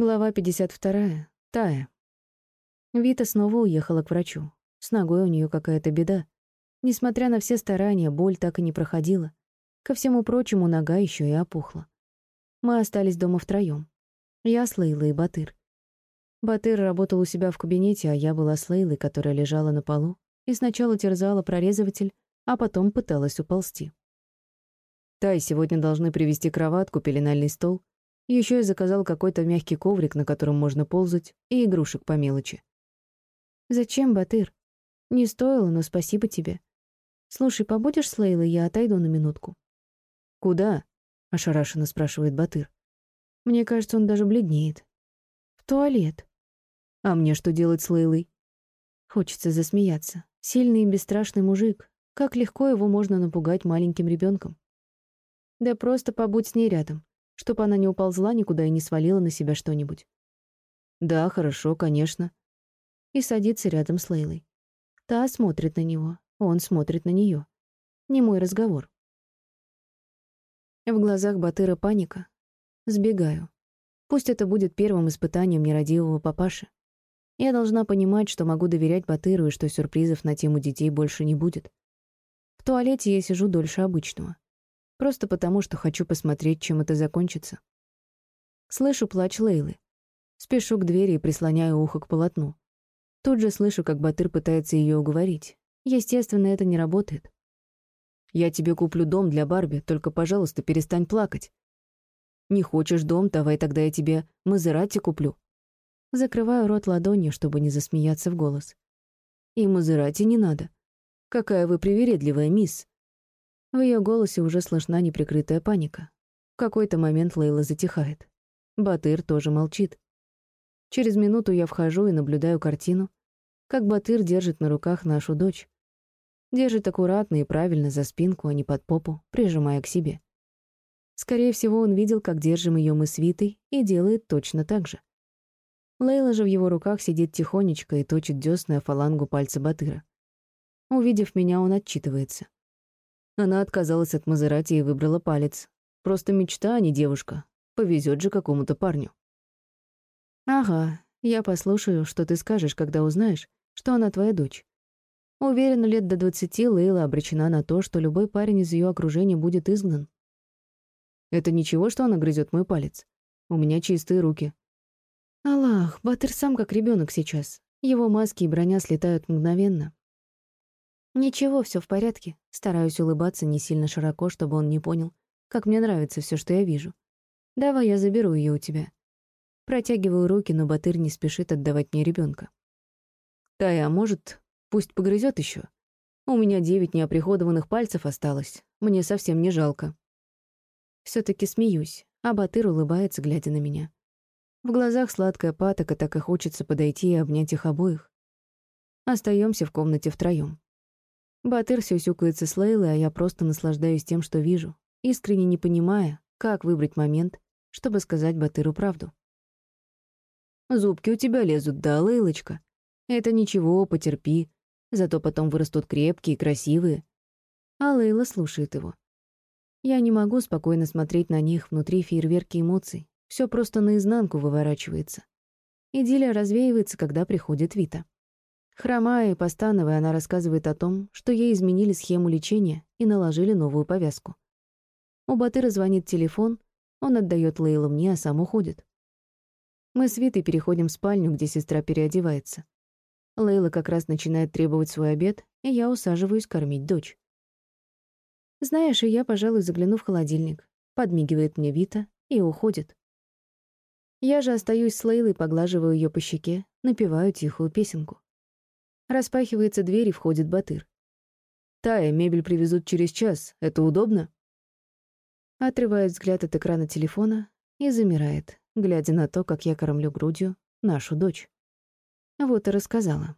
Глава 52. Тая. Вита снова уехала к врачу. С ногой у нее какая-то беда. Несмотря на все старания, боль так и не проходила. Ко всему прочему, нога еще и опухла. Мы остались дома втроем. Я с Лейлой и Батыр. Батыр работал у себя в кабинете, а я была с Лейлой, которая лежала на полу, и сначала терзала прорезыватель, а потом пыталась уползти. «Тай, сегодня должны привезти кроватку, пеленальный стол еще я заказал какой-то мягкий коврик, на котором можно ползать, и игрушек по мелочи. «Зачем, Батыр? Не стоило, но спасибо тебе. Слушай, побудешь с Лейлой, я отойду на минутку». «Куда?» — ошарашенно спрашивает Батыр. Мне кажется, он даже бледнеет. «В туалет». «А мне что делать с Лейлой?» Хочется засмеяться. Сильный и бесстрашный мужик. Как легко его можно напугать маленьким ребенком. Да просто побудь с ней рядом чтобы она не уползла никуда и не свалила на себя что-нибудь. Да, хорошо, конечно. И садится рядом с Лейлой. Та смотрит на него, он смотрит на нее. Не мой разговор. В глазах Батыра паника. Сбегаю. Пусть это будет первым испытанием нерадивого папаши. Я должна понимать, что могу доверять Батыру и что сюрпризов на тему детей больше не будет. В туалете я сижу дольше обычного. Просто потому, что хочу посмотреть, чем это закончится. Слышу плач Лейлы. Спешу к двери и прислоняю ухо к полотну. Тут же слышу, как Батыр пытается ее уговорить. Естественно, это не работает. «Я тебе куплю дом для Барби, только, пожалуйста, перестань плакать. Не хочешь дом, давай тогда я тебе Мазерати куплю». Закрываю рот ладонью, чтобы не засмеяться в голос. «И Мазерати не надо. Какая вы привередливая, мисс. В ее голосе уже слышна неприкрытая паника. В какой-то момент Лейла затихает. Батыр тоже молчит. Через минуту я вхожу и наблюдаю картину, как Батыр держит на руках нашу дочь. Держит аккуратно и правильно за спинку, а не под попу, прижимая к себе. Скорее всего, он видел, как держим ее мы с Витой, и делает точно так же. Лейла же в его руках сидит тихонечко и точит дёсны о фалангу пальца Батыра. Увидев меня, он отчитывается. Она отказалась от Мазерати и выбрала палец. Просто мечта, а не девушка. Повезет же какому-то парню. Ага, я послушаю, что ты скажешь, когда узнаешь, что она твоя дочь. Уверена, лет до двадцати Лейла обречена на то, что любой парень из ее окружения будет изгнан. Это ничего, что она грызет мой палец. У меня чистые руки. Аллах, Батыр сам как ребенок сейчас. Его маски и броня слетают мгновенно. Ничего, все в порядке. Стараюсь улыбаться не сильно широко, чтобы он не понял, как мне нравится все, что я вижу. Давай я заберу ее у тебя. Протягиваю руки, но Батыр не спешит отдавать мне ребенка. Тая, а может, пусть погрызет еще? У меня девять неоприходованных пальцев осталось. Мне совсем не жалко. все таки смеюсь, а Батыр улыбается, глядя на меня. В глазах сладкая патока, так и хочется подойти и обнять их обоих. Остаемся в комнате втроем. Батыр сюсюкается с Лейлой, а я просто наслаждаюсь тем, что вижу, искренне не понимая, как выбрать момент, чтобы сказать Батыру правду. «Зубки у тебя лезут, да, Лейлочка? Это ничего, потерпи, зато потом вырастут крепкие, красивые». А Лейла слушает его. Я не могу спокойно смотреть на них, внутри фейерверки эмоций. Все просто наизнанку выворачивается. Идиллия развеивается, когда приходит Вита. Хромая и постановая, она рассказывает о том, что ей изменили схему лечения и наложили новую повязку. У Батыра звонит телефон, он отдает Лейлу мне, а сам уходит. Мы с Витой переходим в спальню, где сестра переодевается. Лейла как раз начинает требовать свой обед, и я усаживаюсь кормить дочь. Знаешь, и я, пожалуй, загляну в холодильник. Подмигивает мне Вита и уходит. Я же остаюсь с Лейлой, поглаживаю ее по щеке, напеваю тихую песенку. Распахивается дверь и входит Батыр. «Тая, мебель привезут через час. Это удобно?» Отрывает взгляд от экрана телефона и замирает, глядя на то, как я кормлю грудью нашу дочь. Вот и рассказала.